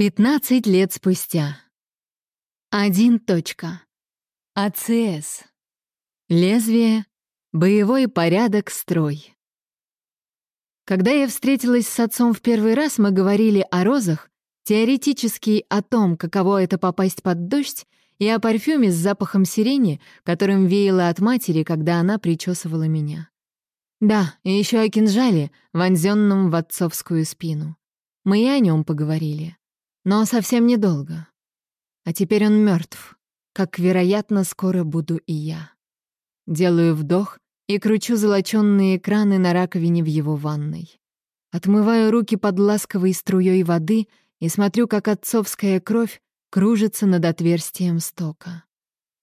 15 лет спустя. Один точка. АЦС. Лезвие. Боевой порядок, строй. Когда я встретилась с отцом в первый раз, мы говорили о розах, теоретически о том, каково это попасть под дождь, и о парфюме с запахом сирени, которым веяло от матери, когда она причесывала меня. Да, и еще о кинжале, вонзенном в отцовскую спину. Мы и о нем поговорили. Но совсем недолго. А теперь он мертв, как, вероятно, скоро буду и я. Делаю вдох и кручу золочённые краны на раковине в его ванной. Отмываю руки под ласковой струей воды и смотрю, как отцовская кровь кружится над отверстием стока.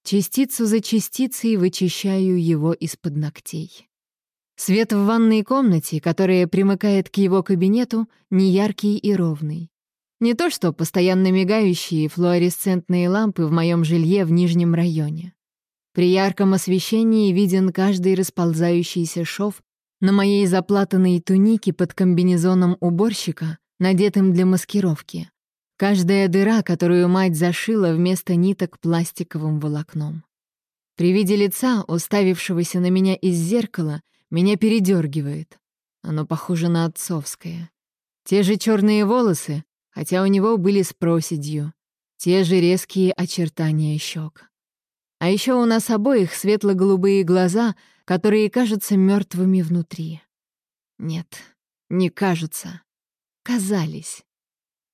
Частицу за частицей вычищаю его из-под ногтей. Свет в ванной комнате, которая примыкает к его кабинету, неяркий и ровный. Не то что постоянно мигающие флуоресцентные лампы в моем жилье в Нижнем районе. При ярком освещении виден каждый расползающийся шов на моей заплатанной тунике под комбинезоном уборщика, надетым для маскировки. Каждая дыра, которую мать зашила вместо ниток пластиковым волокном. При виде лица, уставившегося на меня из зеркала, меня передергивает. Оно похоже на отцовское. Те же черные волосы, хотя у него были с проседью, те же резкие очертания щек. А еще у нас обоих светло-голубые глаза, которые кажутся мертвыми внутри. Нет, не кажутся. Казались.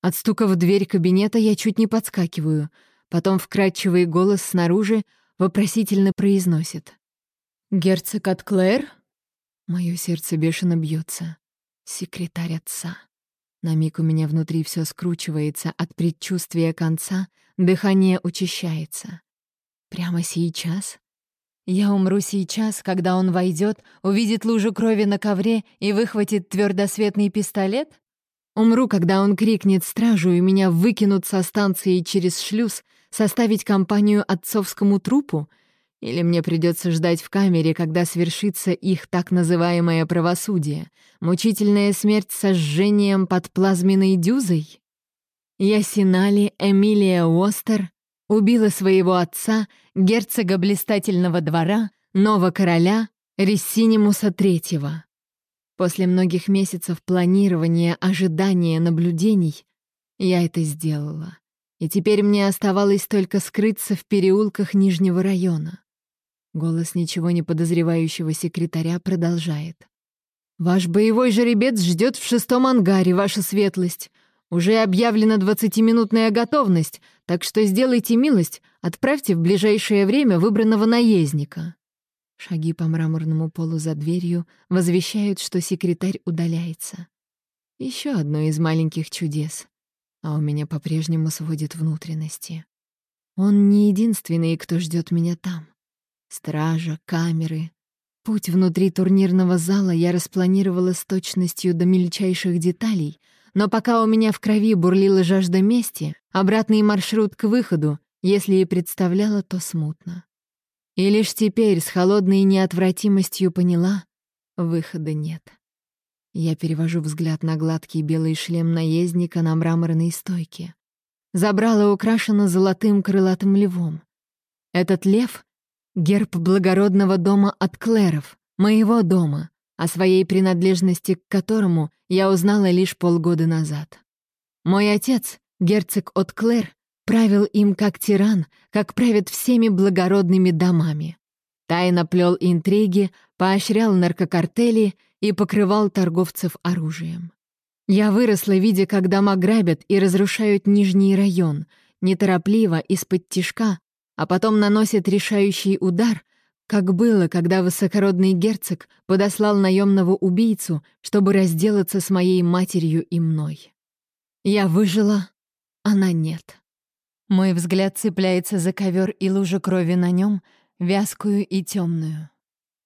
От стука в дверь кабинета я чуть не подскакиваю, потом вкрадчивый голос снаружи вопросительно произносит. «Герцог от Клэр?» Мое сердце бешено бьется. Секретарь отца. На миг у меня внутри все скручивается от предчувствия конца, дыхание учащается. Прямо сейчас? Я умру сейчас, когда он войдет, увидит лужу крови на ковре и выхватит твердосветный пистолет? Умру, когда он крикнет стражу, и меня выкинут со станции через шлюз, составить компанию отцовскому трупу — или мне придется ждать в камере, когда свершится их так называемое правосудие, мучительная смерть сожжением под плазменной дюзой? Ясинали Эмилия Уостер убила своего отца, герцога блистательного двора, нового короля Рессинимуса III. После многих месяцев планирования, ожидания, наблюдений я это сделала. И теперь мне оставалось только скрыться в переулках Нижнего района. Голос ничего не подозревающего секретаря продолжает. «Ваш боевой жеребец ждет в шестом ангаре, ваша светлость. Уже объявлена двадцатиминутная готовность, так что сделайте милость, отправьте в ближайшее время выбранного наездника». Шаги по мраморному полу за дверью возвещают, что секретарь удаляется. Еще одно из маленьких чудес. А у меня по-прежнему сводит внутренности. Он не единственный, кто ждет меня там. Стража, камеры. Путь внутри турнирного зала я распланировала с точностью до мельчайших деталей, но пока у меня в крови бурлила жажда мести, обратный маршрут к выходу, если и представляла, то смутно. И лишь теперь с холодной неотвратимостью поняла — выхода нет. Я перевожу взгляд на гладкий белый шлем наездника на мраморной стойке. Забрала украшена золотым крылатым львом. Этот лев Герб благородного дома от Клэров, моего дома, о своей принадлежности к которому я узнала лишь полгода назад. Мой отец, герцог от Клэр, правил им как тиран, как правят всеми благородными домами. Тайно плел интриги, поощрял наркокартели и покрывал торговцев оружием. Я выросла, видя, как дома грабят и разрушают Нижний район, неторопливо, из-под тишка, а потом наносит решающий удар, как было, когда высокородный герцог подослал наемного убийцу, чтобы разделаться с моей матерью и мной. Я выжила, она нет. Мой взгляд цепляется за ковер и лужу крови на нем, вязкую и темную.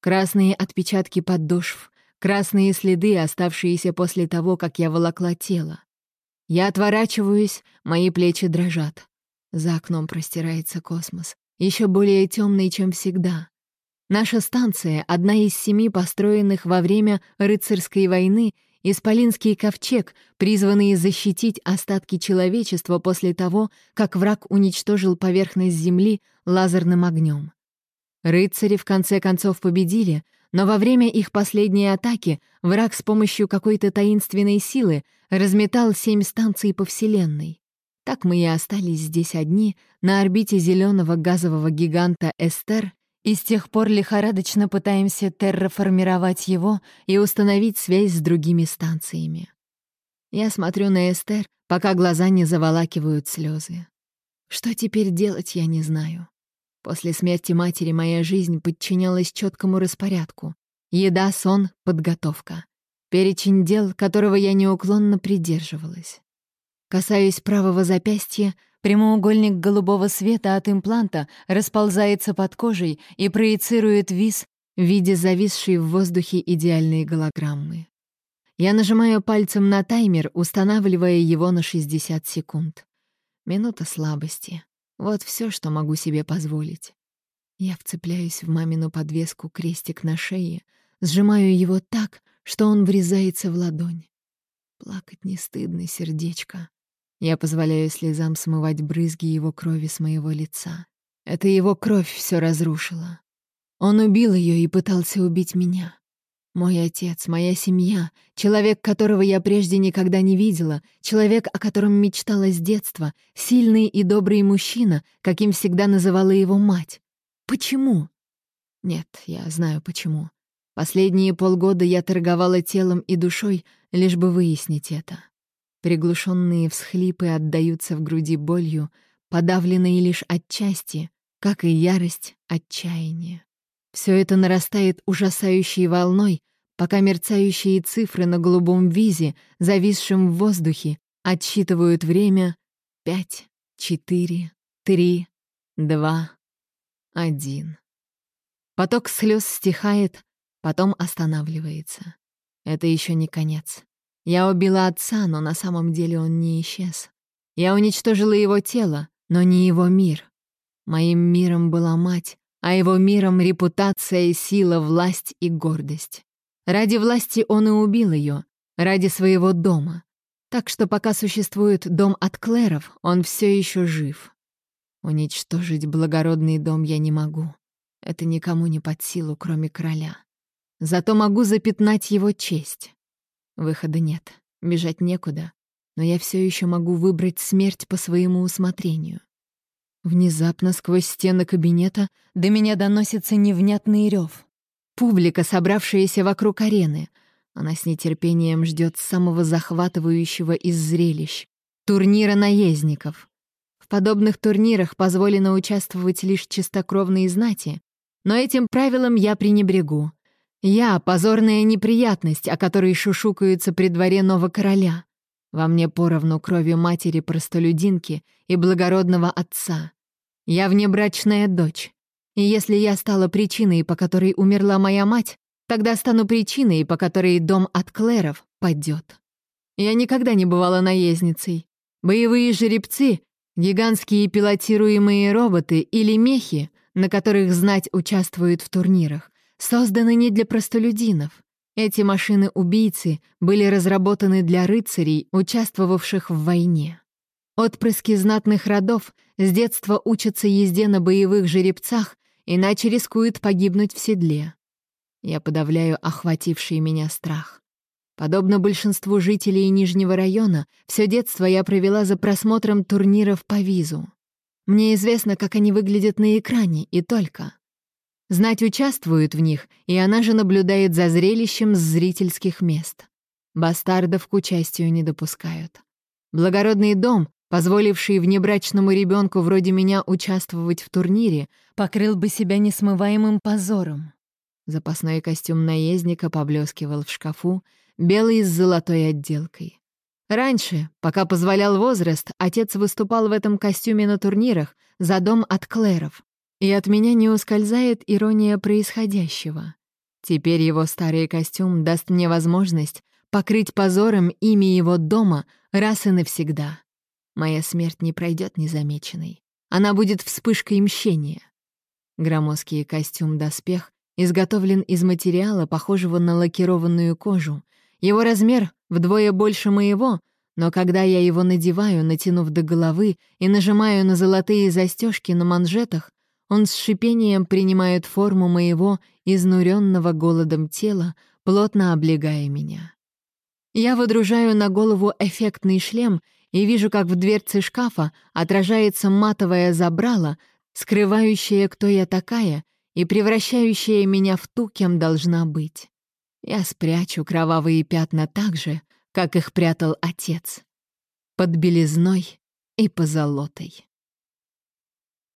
Красные отпечатки подошв, красные следы, оставшиеся после того, как я волокла тело. Я отворачиваюсь, мои плечи дрожат. За окном простирается космос, еще более темный, чем всегда. Наша станция — одна из семи построенных во время рыцарской войны исполинский ковчег, призванный защитить остатки человечества после того, как враг уничтожил поверхность Земли лазерным огнем. Рыцари в конце концов победили, но во время их последней атаки враг с помощью какой-то таинственной силы разметал семь станций по Вселенной. Так мы и остались здесь одни, на орбите зеленого газового гиганта Эстер, и с тех пор лихорадочно пытаемся терраформировать его и установить связь с другими станциями. Я смотрю на Эстер, пока глаза не заволакивают слезы. Что теперь делать, я не знаю. После смерти матери моя жизнь подчинялась четкому распорядку. Еда, сон, подготовка. Перечень дел, которого я неуклонно придерживалась. Касаюсь правого запястья, прямоугольник голубого света от импланта расползается под кожей и проецирует вис в виде зависшей в воздухе идеальной голограммы. Я нажимаю пальцем на таймер, устанавливая его на 60 секунд. Минута слабости. Вот все, что могу себе позволить. Я вцепляюсь в мамину подвеску крестик на шее, сжимаю его так, что он врезается в ладонь. Плакать не стыдно, сердечко. Я позволяю слезам смывать брызги его крови с моего лица. Это его кровь все разрушила. Он убил ее и пытался убить меня. Мой отец, моя семья, человек, которого я прежде никогда не видела, человек, о котором мечтала с детства, сильный и добрый мужчина, каким всегда называла его мать. Почему? Нет, я знаю почему. Последние полгода я торговала телом и душой, лишь бы выяснить это. Приглушенные всхлипы отдаются в груди болью, подавленные лишь отчасти, как и ярость, отчаяние. Все это нарастает ужасающей волной, пока мерцающие цифры на голубом визе, зависшем в воздухе, отсчитывают время пять, четыре, три, два, один. Поток слез стихает, потом останавливается. Это еще не конец. Я убила отца, но на самом деле он не исчез. Я уничтожила его тело, но не его мир. Моим миром была мать, а его миром — репутация, сила, власть и гордость. Ради власти он и убил ее, ради своего дома. Так что пока существует дом от Клэров, он все еще жив. Уничтожить благородный дом я не могу. Это никому не под силу, кроме короля. Зато могу запятнать его честь. Выхода нет, бежать некуда, но я все еще могу выбрать смерть по своему усмотрению. Внезапно сквозь стены кабинета до меня доносится невнятный рев. Публика, собравшаяся вокруг арены. Она с нетерпением ждет самого захватывающего из зрелищ — турнира наездников. В подобных турнирах позволено участвовать лишь чистокровные знати, но этим правилом я пренебрегу. Я — позорная неприятность, о которой шушукаются при дворе нового короля. Во мне поровну крови матери-простолюдинки и благородного отца. Я внебрачная дочь. И если я стала причиной, по которой умерла моя мать, тогда стану причиной, по которой дом от Клэров падет. Я никогда не бывала наездницей. Боевые жеребцы, гигантские пилотируемые роботы или мехи, на которых знать участвуют в турнирах, созданы не для простолюдинов. Эти машины-убийцы были разработаны для рыцарей, участвовавших в войне. Отпрыски знатных родов с детства учатся езде на боевых жеребцах, иначе рискуют погибнуть в седле. Я подавляю охвативший меня страх. Подобно большинству жителей Нижнего района, все детство я провела за просмотром турниров по визу. Мне известно, как они выглядят на экране, и только. Знать участвует в них, и она же наблюдает за зрелищем с зрительских мест. Бастардов к участию не допускают. Благородный дом, позволивший внебрачному ребенку вроде меня участвовать в турнире, покрыл бы себя несмываемым позором. Запасной костюм наездника поблескивал в шкафу, белый с золотой отделкой. Раньше, пока позволял возраст, отец выступал в этом костюме на турнирах за дом от Клэров, и от меня не ускользает ирония происходящего. Теперь его старый костюм даст мне возможность покрыть позором имя его дома раз и навсегда. Моя смерть не пройдет незамеченной. Она будет вспышкой мщения. Громоздкий костюм-доспех изготовлен из материала, похожего на лакированную кожу, Его размер вдвое больше моего, но когда я его надеваю, натянув до головы, и нажимаю на золотые застежки на манжетах, он с шипением принимает форму моего изнуренного голодом тела, плотно облегая меня. Я выдружаю на голову эффектный шлем и вижу, как в дверце шкафа отражается матовое забрало, скрывающее, кто я такая, и превращающее меня в ту, кем должна быть. Я спрячу кровавые пятна так же, как их прятал отец, под белизной и позолотой.